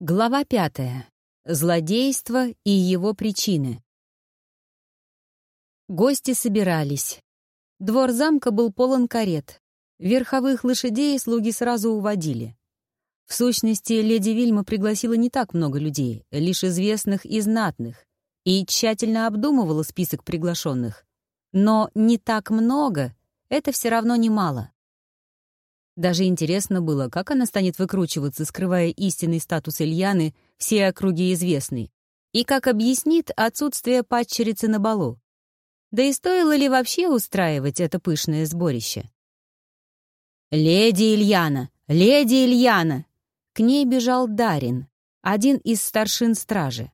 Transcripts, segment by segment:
Глава пятая. Злодейство и его причины. Гости собирались. Двор замка был полон карет. Верховых лошадей слуги сразу уводили. В сущности, леди Вильма пригласила не так много людей, лишь известных и знатных, и тщательно обдумывала список приглашенных. Но не так много — это все равно немало. Даже интересно было, как она станет выкручиваться, скрывая истинный статус Ильяны, все округи известной, и как объяснит отсутствие падчерицы на балу. Да и стоило ли вообще устраивать это пышное сборище? «Леди Ильяна! Леди Ильяна!» К ней бежал Дарин, один из старшин стражи.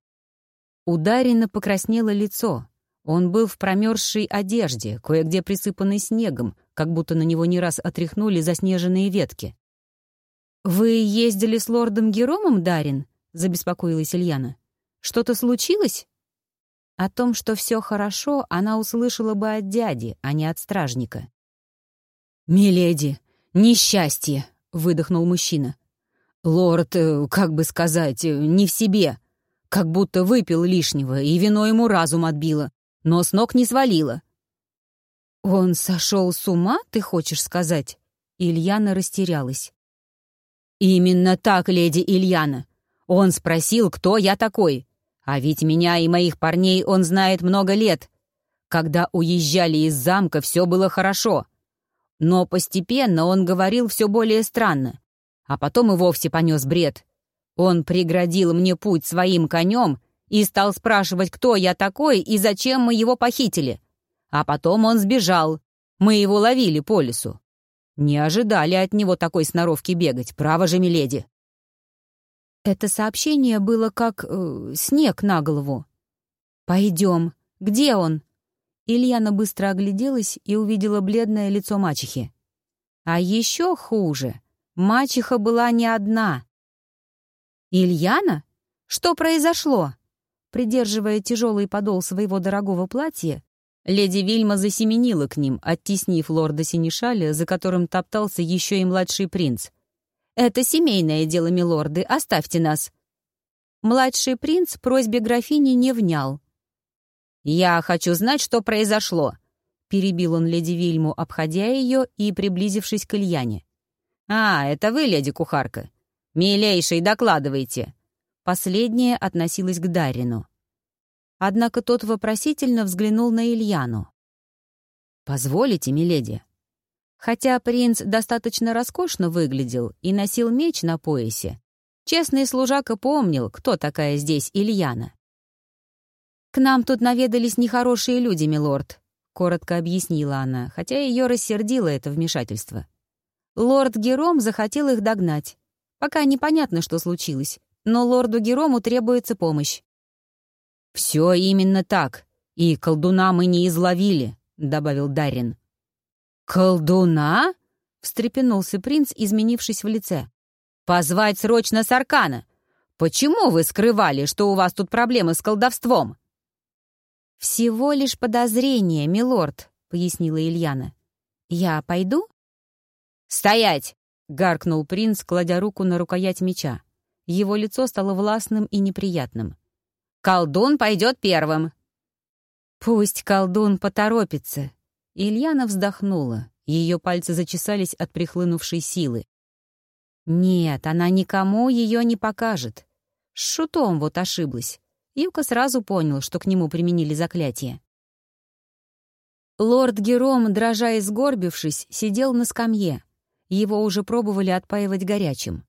У Дарина покраснело лицо. Он был в промерзшей одежде, кое-где присыпанной снегом, как будто на него не раз отряхнули заснеженные ветки. «Вы ездили с лордом Геромом, Дарин?» — забеспокоилась Ильяна. «Что-то случилось?» О том, что все хорошо, она услышала бы от дяди, а не от стражника. «Миледи, несчастье!» — выдохнул мужчина. «Лорд, э, как бы сказать, э, не в себе. Как будто выпил лишнего, и вино ему разум отбило, но с ног не свалило. «Он сошел с ума, ты хочешь сказать?» Ильяна растерялась. «Именно так, леди Ильяна. Он спросил, кто я такой. А ведь меня и моих парней он знает много лет. Когда уезжали из замка, все было хорошо. Но постепенно он говорил все более странно. А потом и вовсе понес бред. Он преградил мне путь своим конем и стал спрашивать, кто я такой и зачем мы его похитили. А потом он сбежал. Мы его ловили по лесу. Не ожидали от него такой сноровки бегать, право же, миледи. Это сообщение было как э, снег на голову. «Пойдем. Где он?» Ильяна быстро огляделась и увидела бледное лицо мачехи. А еще хуже. Мачеха была не одна. «Ильяна? Что произошло?» Придерживая тяжелый подол своего дорогого платья, Леди Вильма засеменила к ним, оттеснив лорда Синишаля, за которым топтался еще и младший принц. «Это семейное дело, милорды, оставьте нас». Младший принц просьбе графини не внял. «Я хочу знать, что произошло», — перебил он леди Вильму, обходя ее и приблизившись к Ильяне. «А, это вы, леди кухарка. Милейший, докладывайте». Последняя относилась к Дарину. Однако тот вопросительно взглянул на Ильяну. «Позволите, миледи?» Хотя принц достаточно роскошно выглядел и носил меч на поясе, честный служака помнил, кто такая здесь Ильяна. «К нам тут наведались нехорошие люди, милорд», — коротко объяснила она, хотя ее рассердило это вмешательство. Лорд Гером захотел их догнать. Пока непонятно, что случилось, но лорду Герому требуется помощь. «Все именно так. И колдуна мы не изловили», — добавил Дарин. «Колдуна?» — встрепенулся принц, изменившись в лице. «Позвать срочно Саркана! Почему вы скрывали, что у вас тут проблемы с колдовством?» «Всего лишь подозрение, милорд», — пояснила Ильяна. «Я пойду?» «Стоять!» — гаркнул принц, кладя руку на рукоять меча. Его лицо стало властным и неприятным. Колдун пойдет первым». «Пусть колдун поторопится». Ильяна вздохнула. Ее пальцы зачесались от прихлынувшей силы. «Нет, она никому ее не покажет. С шутом вот ошиблась. Юка сразу понял, что к нему применили заклятие. Лорд Гером, дрожа и сгорбившись, сидел на скамье. Его уже пробовали отпаивать горячим.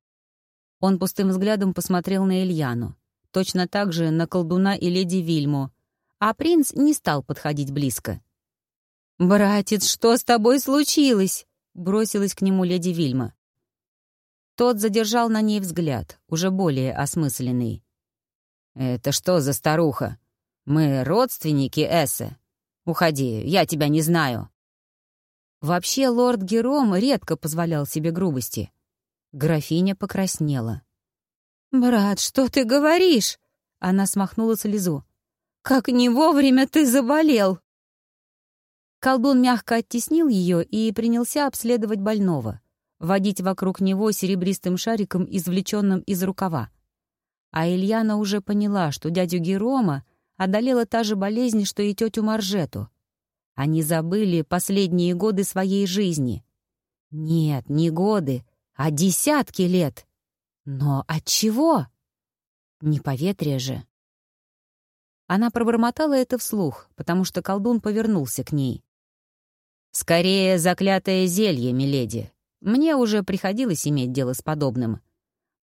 Он пустым взглядом посмотрел на Ильяну точно так же на колдуна и леди Вильму, а принц не стал подходить близко. «Братец, что с тобой случилось?» — бросилась к нему леди Вильма. Тот задержал на ней взгляд, уже более осмысленный. «Это что за старуха? Мы родственники Эссе. Уходи, я тебя не знаю». Вообще лорд Гером редко позволял себе грубости. Графиня покраснела. «Брат, что ты говоришь?» Она смахнула слезу. «Как не вовремя ты заболел!» Колдун мягко оттеснил ее и принялся обследовать больного, водить вокруг него серебристым шариком, извлеченным из рукава. А Ильяна уже поняла, что дядю Герома одолела та же болезнь, что и тетю Маржету. Они забыли последние годы своей жизни. Нет, не годы, а десятки лет. Но от чего? Не поветрие же. Она пробормотала это вслух, потому что колдун повернулся к ней. «Скорее, заклятое зелье, миледи. Мне уже приходилось иметь дело с подобным.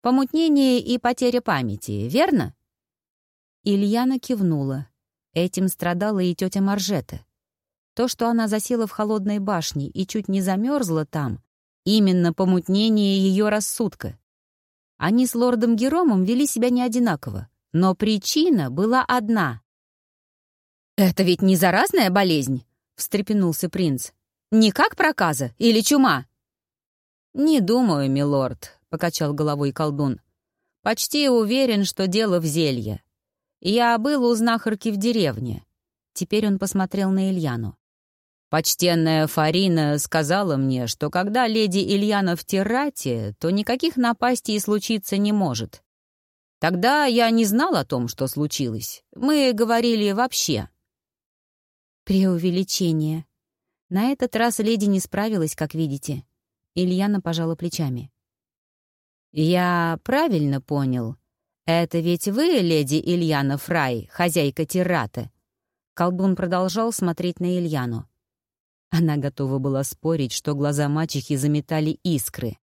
Помутнение и потеря памяти, верно?» Ильяна кивнула. Этим страдала и тетя Маржета. То, что она засела в холодной башне и чуть не замерзла там, именно помутнение ее рассудка. Они с лордом Геромом вели себя не одинаково. Но причина была одна. «Это ведь не заразная болезнь?» — встрепенулся принц. «Не как проказа или чума?» «Не думаю, милорд», — покачал головой колдун. «Почти уверен, что дело в зелье. Я был у знахарки в деревне». Теперь он посмотрел на Ильяну. Почтенная Фарина сказала мне, что когда леди Ильяна в Тирате, то никаких напастей случиться не может. Тогда я не знал о том, что случилось. Мы говорили вообще. Преувеличение. На этот раз леди не справилась, как видите. Ильяна пожала плечами. «Я правильно понял. Это ведь вы, леди Ильяна Фрай, хозяйка Тирата?» Колдун продолжал смотреть на Ильяну. Она готова была спорить, что глаза мачехи заметали искры.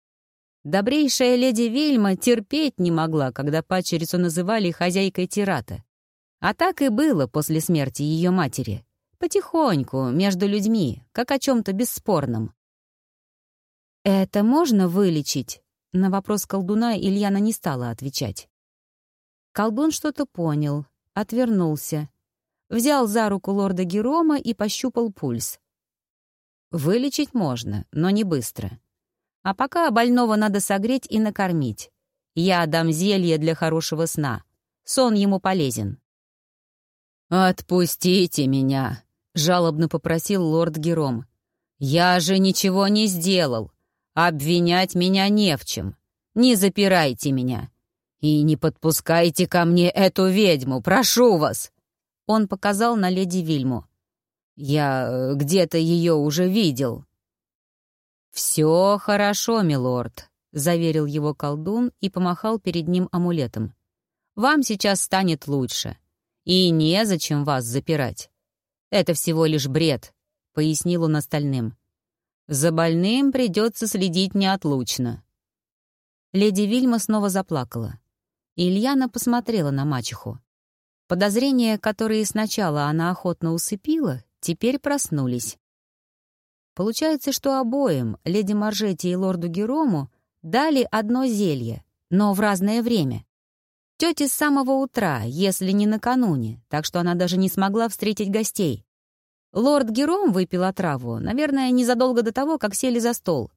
Добрейшая леди Вильма терпеть не могла, когда пачерицу называли хозяйкой тирата. А так и было после смерти ее матери. Потихоньку, между людьми, как о чем-то бесспорном. «Это можно вылечить?» На вопрос колдуна Ильяна не стала отвечать. Колдун что-то понял, отвернулся. Взял за руку лорда Герома и пощупал пульс. «Вылечить можно, но не быстро. А пока больного надо согреть и накормить. Я дам зелье для хорошего сна. Сон ему полезен». «Отпустите меня», — жалобно попросил лорд Гером. «Я же ничего не сделал. Обвинять меня не в чем. Не запирайте меня. И не подпускайте ко мне эту ведьму, прошу вас!» Он показал на леди Вильму. «Я э, где-то ее уже видел». «Все хорошо, милорд», — заверил его колдун и помахал перед ним амулетом. «Вам сейчас станет лучше. И незачем вас запирать. Это всего лишь бред», — пояснил он остальным. «За больным придется следить неотлучно». Леди Вильма снова заплакала. Ильяна посмотрела на мачеху. Подозрения, которые сначала она охотно усыпила, теперь проснулись. Получается, что обоим, леди Маржете и лорду Герому, дали одно зелье, но в разное время. Тете с самого утра, если не накануне, так что она даже не смогла встретить гостей. Лорд Гером выпил отраву, наверное, незадолго до того, как сели за стол.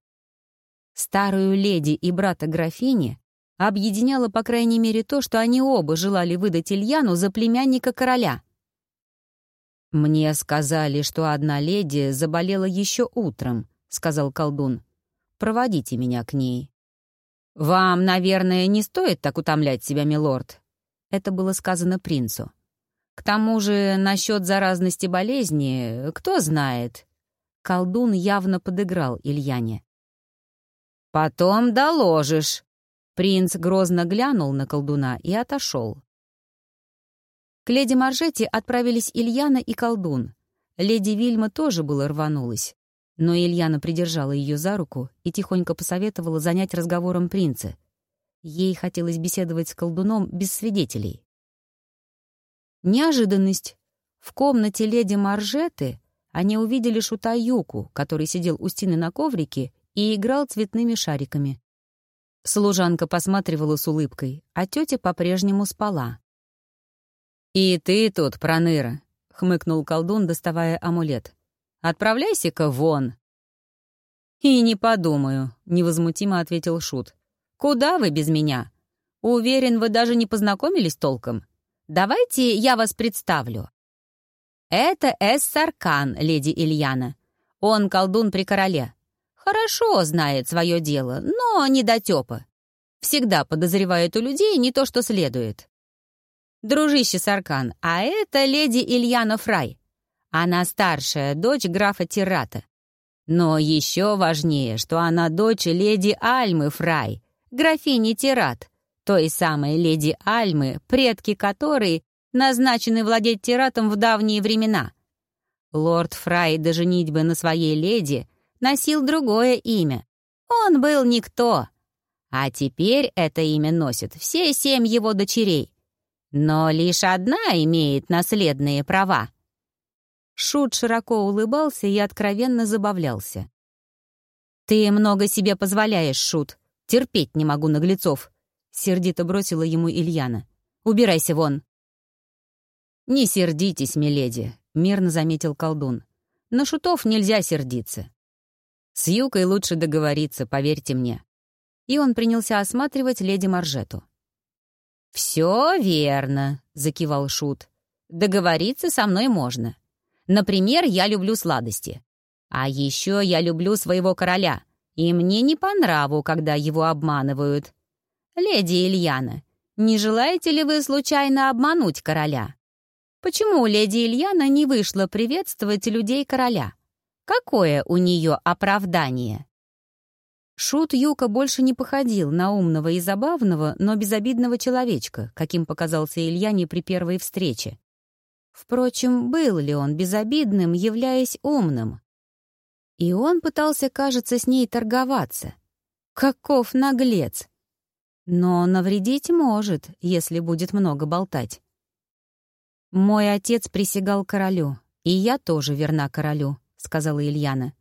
Старую леди и брата графини объединяло, по крайней мере, то, что они оба желали выдать Ильяну за племянника короля — «Мне сказали, что одна леди заболела еще утром», — сказал колдун. «Проводите меня к ней». «Вам, наверное, не стоит так утомлять себя, милорд». Это было сказано принцу. «К тому же, насчет заразности болезни, кто знает». Колдун явно подыграл Ильяне. «Потом доложишь». Принц грозно глянул на колдуна и отошел. К леди Маржете отправились Ильяна и колдун. Леди Вильма тоже было рванулась. Но Ильяна придержала ее за руку и тихонько посоветовала занять разговором принца. Ей хотелось беседовать с колдуном без свидетелей. Неожиданность. В комнате леди Маржеты они увидели шута Юку, который сидел у стены на коврике и играл цветными шариками. Служанка посматривала с улыбкой, а тетя по-прежнему спала. «И ты тут, проныра», — хмыкнул колдун, доставая амулет. «Отправляйся-ка вон». «И не подумаю», — невозмутимо ответил Шут. «Куда вы без меня? Уверен, вы даже не познакомились толком. Давайте я вас представлю. Это Эссаркан, леди Ильяна. Он колдун при короле. Хорошо знает свое дело, но не дотепа. Всегда подозревают у людей не то, что следует. Дружище Саркан, а это леди Ильяна Фрай. Она старшая дочь графа Тирата. Но еще важнее, что она дочь леди Альмы Фрай, графини Тират, той самой леди Альмы, предки которой назначены владеть Тиратом в давние времена. Лорд Фрай до женитьбы на своей леди носил другое имя. Он был никто. А теперь это имя носят все семь его дочерей. Но лишь одна имеет наследные права. Шут широко улыбался и откровенно забавлялся. «Ты много себе позволяешь, Шут. Терпеть не могу наглецов», — сердито бросила ему Ильяна. «Убирайся вон». «Не сердитесь, миледи», — мирно заметил колдун. «На шутов нельзя сердиться. С Юкой лучше договориться, поверьте мне». И он принялся осматривать леди Маржету. «Все верно», — закивал Шут. «Договориться со мной можно. Например, я люблю сладости. А еще я люблю своего короля, и мне не по нраву, когда его обманывают. Леди Ильяна, не желаете ли вы случайно обмануть короля? Почему леди Ильяна не вышла приветствовать людей короля? Какое у нее оправдание?» Шут Юка больше не походил на умного и забавного, но безобидного человечка, каким показался Ильяне при первой встрече. Впрочем, был ли он безобидным, являясь умным? И он пытался, кажется, с ней торговаться. Каков наглец! Но навредить может, если будет много болтать. «Мой отец присягал королю, и я тоже верна королю», — сказала Ильяна.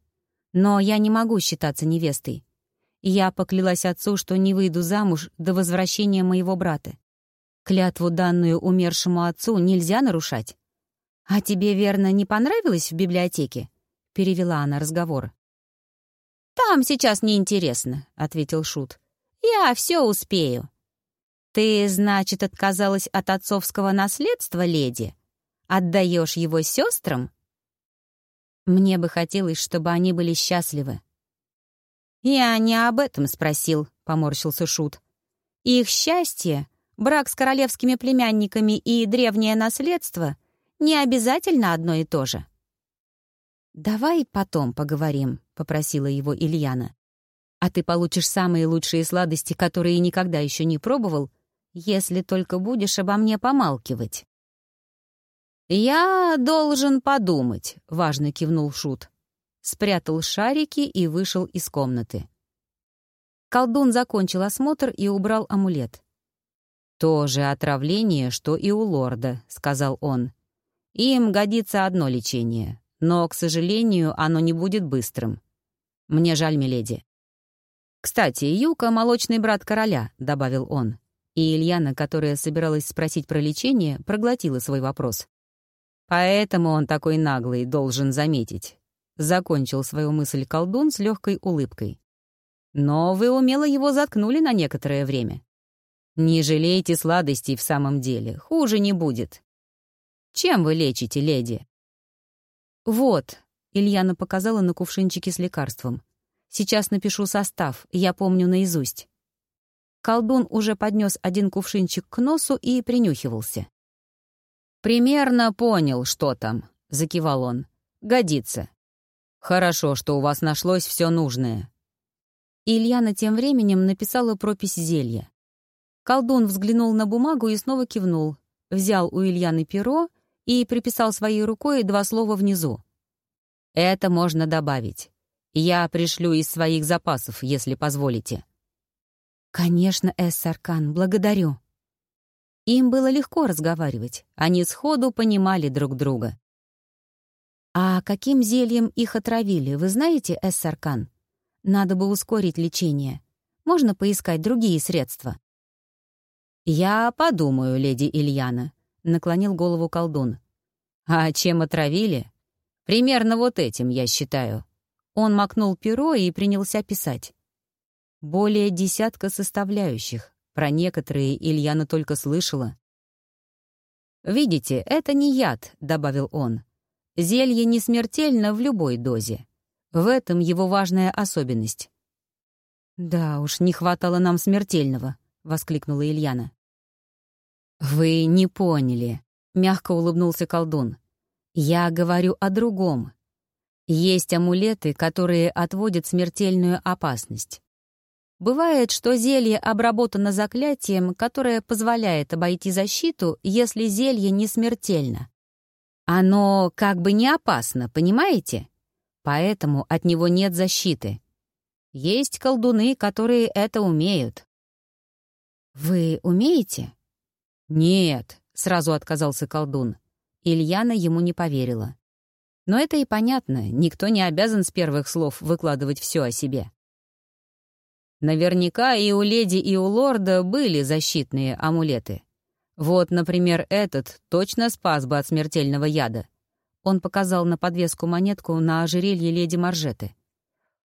«Но я не могу считаться невестой. Я поклялась отцу, что не выйду замуж до возвращения моего брата. Клятву, данную умершему отцу, нельзя нарушать. «А тебе, верно, не понравилось в библиотеке?» — перевела она разговор. «Там сейчас неинтересно», — ответил Шут. «Я все успею». «Ты, значит, отказалась от отцовского наследства, леди? Отдаешь его сестрам?» «Мне бы хотелось, чтобы они были счастливы», «Я не об этом спросил», — поморщился Шут. «Их счастье, брак с королевскими племянниками и древнее наследство не обязательно одно и то же». «Давай потом поговорим», — попросила его Ильяна. «А ты получишь самые лучшие сладости, которые никогда еще не пробовал, если только будешь обо мне помалкивать». «Я должен подумать», — важно кивнул Шут спрятал шарики и вышел из комнаты. Колдун закончил осмотр и убрал амулет. «То же отравление, что и у лорда», — сказал он. «Им годится одно лечение, но, к сожалению, оно не будет быстрым. Мне жаль, миледи». «Кстати, Юка — молочный брат короля», — добавил он. И Ильяна, которая собиралась спросить про лечение, проглотила свой вопрос. «Поэтому он такой наглый, должен заметить. Закончил свою мысль колдун с легкой улыбкой. Но вы умело его заткнули на некоторое время. Не жалейте сладостей в самом деле, хуже не будет. Чем вы лечите, леди? Вот, Ильяна показала на кувшинчике с лекарством. Сейчас напишу состав, я помню наизусть. Колдун уже поднес один кувшинчик к носу и принюхивался. «Примерно понял, что там», — закивал он. «Годится. «Хорошо, что у вас нашлось все нужное». Ильяна тем временем написала пропись зелья. Колдун взглянул на бумагу и снова кивнул, взял у Ильяны перо и приписал своей рукой два слова внизу. «Это можно добавить. Я пришлю из своих запасов, если позволите». «Конечно, Эссаркан, благодарю». Им было легко разговаривать, они сходу понимали друг друга. «А каким зельем их отравили, вы знаете, Эссаркан? Надо бы ускорить лечение. Можно поискать другие средства?» «Я подумаю, леди Ильяна», — наклонил голову колдун. «А чем отравили?» «Примерно вот этим, я считаю». Он макнул перо и принялся писать. Более десятка составляющих. Про некоторые Ильяна только слышала. «Видите, это не яд», — добавил он. Зелье не смертельно в любой дозе. В этом его важная особенность. «Да уж, не хватало нам смертельного», — воскликнула Ильяна. «Вы не поняли», — мягко улыбнулся колдун. «Я говорю о другом. Есть амулеты, которые отводят смертельную опасность. Бывает, что зелье обработано заклятием, которое позволяет обойти защиту, если зелье не смертельно. Оно как бы не опасно, понимаете? Поэтому от него нет защиты. Есть колдуны, которые это умеют. «Вы умеете?» «Нет», — сразу отказался колдун. Ильяна ему не поверила. Но это и понятно, никто не обязан с первых слов выкладывать все о себе. Наверняка и у леди, и у лорда были защитные амулеты. Вот, например, этот точно спас бы от смертельного яда. Он показал на подвеску монетку на ожерелье леди Маржеты.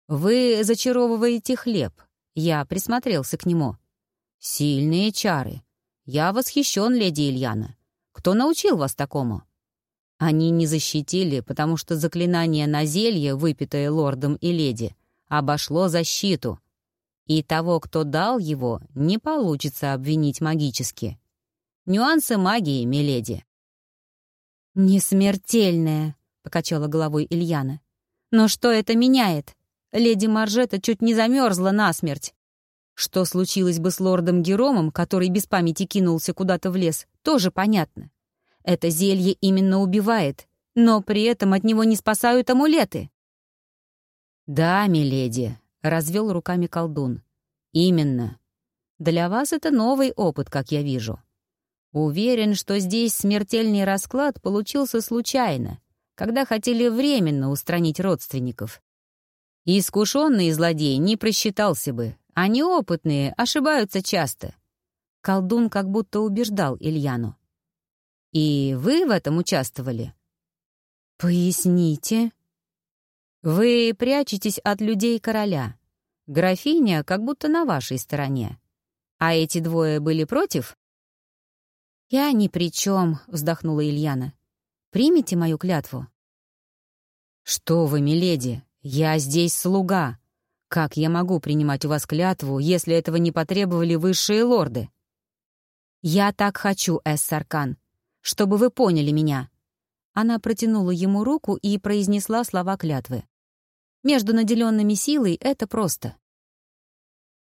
«Вы зачаровываете хлеб. Я присмотрелся к нему. Сильные чары. Я восхищен, леди Ильяна. Кто научил вас такому?» Они не защитили, потому что заклинание на зелье, выпитое лордом и леди, обошло защиту. И того, кто дал его, не получится обвинить магически. Нюансы магии, миледи. «Не смертельная», — покачала головой Ильяна. «Но что это меняет? Леди Маржета чуть не замерзла насмерть. Что случилось бы с лордом Геромом, который без памяти кинулся куда-то в лес, тоже понятно. Это зелье именно убивает, но при этом от него не спасают амулеты. «Да, миледи», — развел руками колдун. «Именно. Для вас это новый опыт, как я вижу. Уверен, что здесь смертельный расклад получился случайно, когда хотели временно устранить родственников. Искушенный злодей не просчитался бы, а неопытные ошибаются часто». Колдун как будто убеждал Ильяну. И вы в этом участвовали? Поясните. Вы прячетесь от людей короля. Графиня как будто на вашей стороне. А эти двое были против? Я ни при чем, вздохнула Ильяна. Примите мою клятву. Что вы, миледи, я здесь слуга. Как я могу принимать у вас клятву, если этого не потребовали высшие лорды? Я так хочу, Эссаркан чтобы вы поняли меня». Она протянула ему руку и произнесла слова клятвы. «Между наделенными силой это просто».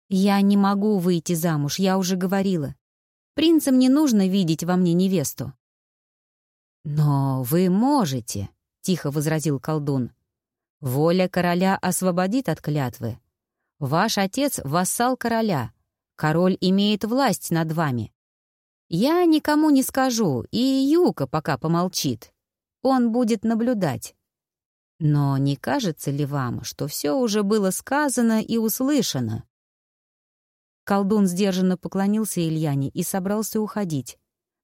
«Я не могу выйти замуж, я уже говорила. Принцам не нужно видеть во мне невесту». «Но вы можете», — тихо возразил колдун. «Воля короля освободит от клятвы. Ваш отец — вассал короля. Король имеет власть над вами. Я никому не скажу, и Юка пока помолчит. Он будет наблюдать. Но не кажется ли вам, что все уже было сказано и услышано? Колдун сдержанно поклонился Ильяне и собрался уходить.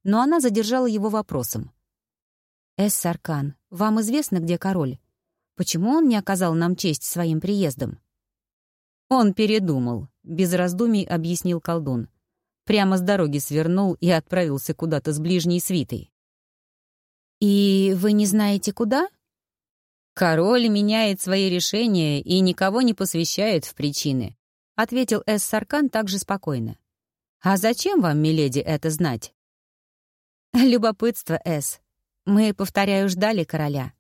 Но она задержала его вопросом. «Эс-Саркан, вам известно, где король? Почему он не оказал нам честь своим приездом?» «Он передумал», — без раздумий объяснил колдун прямо с дороги свернул и отправился куда-то с ближней свитой. «И вы не знаете, куда?» «Король меняет свои решения и никого не посвящает в причины», — ответил Эс Саркан также спокойно. «А зачем вам, миледи, это знать?» «Любопытство, Эс. Мы, повторяю, ждали короля.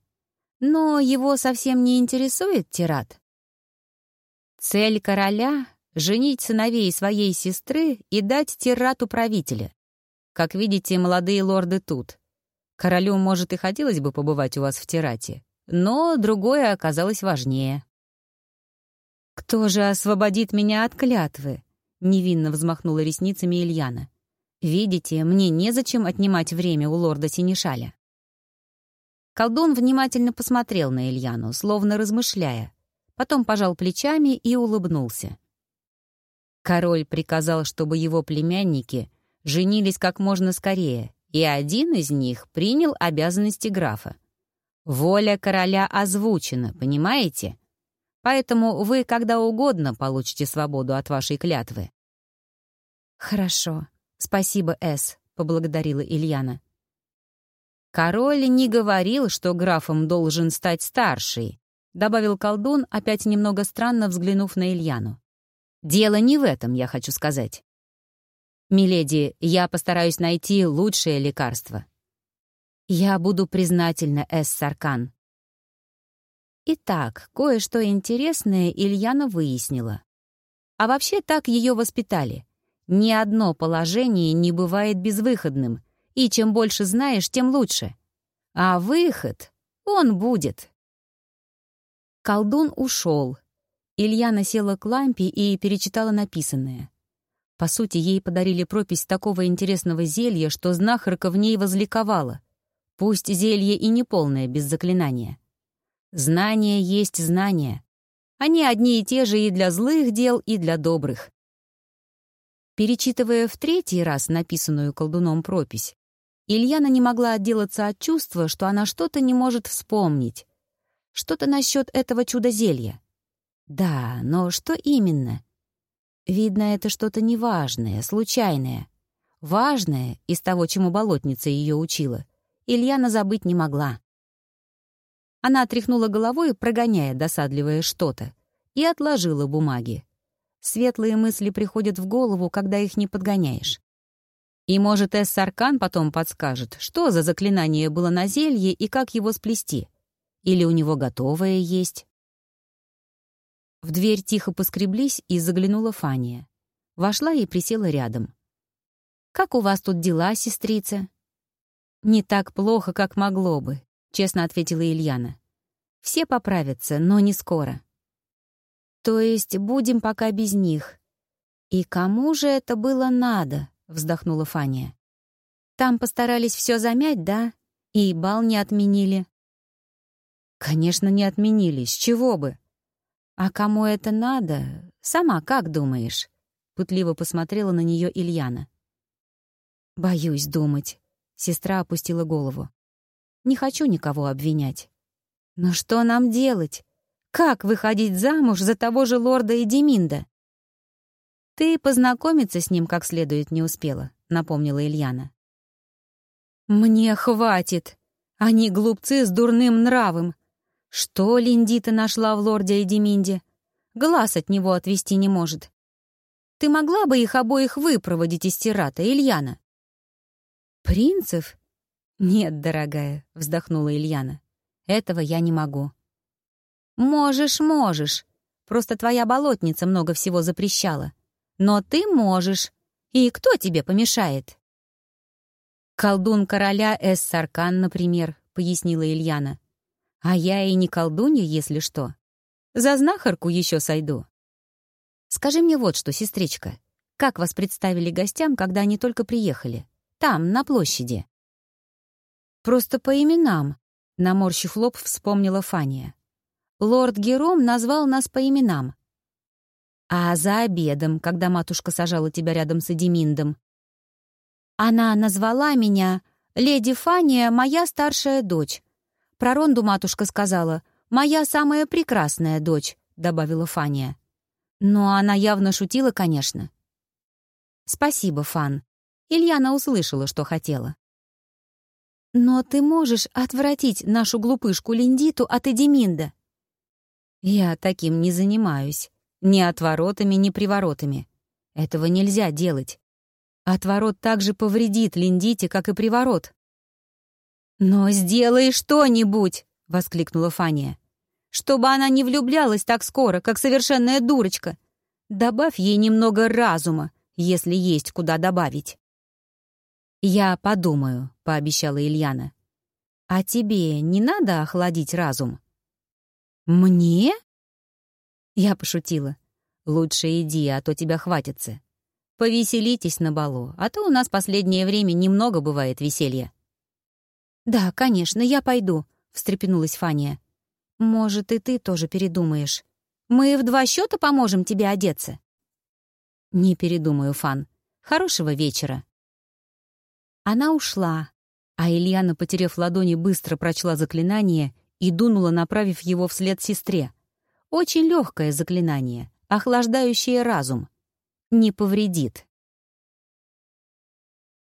Но его совсем не интересует тират». Цель короля женить сыновей своей сестры и дать тирату правителя. Как видите, молодые лорды тут. Королю, может, и хотелось бы побывать у вас в тирате, но другое оказалось важнее. «Кто же освободит меня от клятвы?» — невинно взмахнула ресницами Ильяна. «Видите, мне незачем отнимать время у лорда Синишаля». Колдун внимательно посмотрел на Ильяну, словно размышляя, потом пожал плечами и улыбнулся. Король приказал, чтобы его племянники женились как можно скорее, и один из них принял обязанности графа. Воля короля озвучена, понимаете? Поэтому вы когда угодно получите свободу от вашей клятвы. «Хорошо. Спасибо, Эс», — поблагодарила Ильяна. «Король не говорил, что графом должен стать старший», — добавил колдун, опять немного странно взглянув на Ильяну. Дело не в этом, я хочу сказать. Миледи, я постараюсь найти лучшее лекарство. Я буду признательна, Эс Саркан. Итак, кое-что интересное Ильяна выяснила. А вообще так ее воспитали. Ни одно положение не бывает безвыходным, и чем больше знаешь, тем лучше. А выход, он будет. Колдун ушел. Ильяна села к лампе и перечитала написанное. По сути, ей подарили пропись такого интересного зелья, что знахарка в ней возликовала. Пусть зелье и не полное без заклинания. Знание есть знание. Они одни и те же и для злых дел, и для добрых. Перечитывая в третий раз написанную колдуном пропись, Ильяна не могла отделаться от чувства, что она что-то не может вспомнить. Что-то насчет этого чудо-зелья. Да, но что именно? Видно, это что-то неважное, случайное. Важное из того, чему болотница ее учила, Ильяна забыть не могла. Она отряхнула головой, прогоняя досадливое что-то, и отложила бумаги. Светлые мысли приходят в голову, когда их не подгоняешь. И, может, Эс-Саркан потом подскажет, что за заклинание было на зелье и как его сплести. Или у него готовое есть. В дверь тихо поскреблись, и заглянула Фания. Вошла и присела рядом. «Как у вас тут дела, сестрица?» «Не так плохо, как могло бы», — честно ответила Ильяна. «Все поправятся, но не скоро». «То есть будем пока без них». «И кому же это было надо?» — вздохнула Фания. «Там постарались все замять, да? И бал не отменили». «Конечно, не отменили. С чего бы?» «А кому это надо? Сама как думаешь?» Пытливо посмотрела на нее Ильяна. «Боюсь думать», — сестра опустила голову. Не хочу никого обвинять. Но что нам делать? Как выходить замуж за того же лорда Эдиминда? Ты познакомиться с ним как следует не успела, напомнила Ильяна. Мне хватит. Они глупцы с дурным нравом. Что Линдита нашла в лорде Эдиминде? Глаз от него отвести не может. Ты могла бы их обоих выпроводить из Тирата, Ильяна? Принцев? «Нет, дорогая», — вздохнула Ильяна. «Этого я не могу». «Можешь, можешь. Просто твоя болотница много всего запрещала. Но ты можешь. И кто тебе помешает?» «Колдун короля Эс-Саркан, например», — пояснила Ильяна. «А я и не колдунья, если что. За знахарку еще сойду». «Скажи мне вот что, сестричка, как вас представили гостям, когда они только приехали? Там, на площади?» Просто по именам, наморщив лоб, вспомнила Фания. Лорд Гером назвал нас по именам. А за обедом, когда матушка сажала тебя рядом с Эдиминдом. Она назвала меня «Леди Фания, моя старшая дочь». Про Ронду матушка сказала «Моя самая прекрасная дочь», — добавила Фания. Но она явно шутила, конечно. «Спасибо, Фан». Ильяна услышала, что хотела. Но ты можешь отвратить нашу глупышку Линдиту от Эдиминда. Я таким не занимаюсь. Ни отворотами, ни приворотами. Этого нельзя делать. Отворот также повредит Линдите, как и приворот. «Но сделай что-нибудь!» — воскликнула Фания. «Чтобы она не влюблялась так скоро, как совершенная дурочка. Добавь ей немного разума, если есть куда добавить». «Я подумаю», — пообещала Ильяна. «А тебе не надо охладить разум?» «Мне?» Я пошутила. «Лучше иди, а то тебя хватится. Повеселитесь на балу, а то у нас последнее время немного бывает веселья». «Да, конечно, я пойду», — встрепенулась Фания. «Может, и ты тоже передумаешь. Мы в два счета поможем тебе одеться». «Не передумаю, Фан. Хорошего вечера». Она ушла, а Ильяна, потеряв ладони, быстро прочла заклинание и дунула, направив его вслед сестре. Очень легкое заклинание, охлаждающее разум. Не повредит.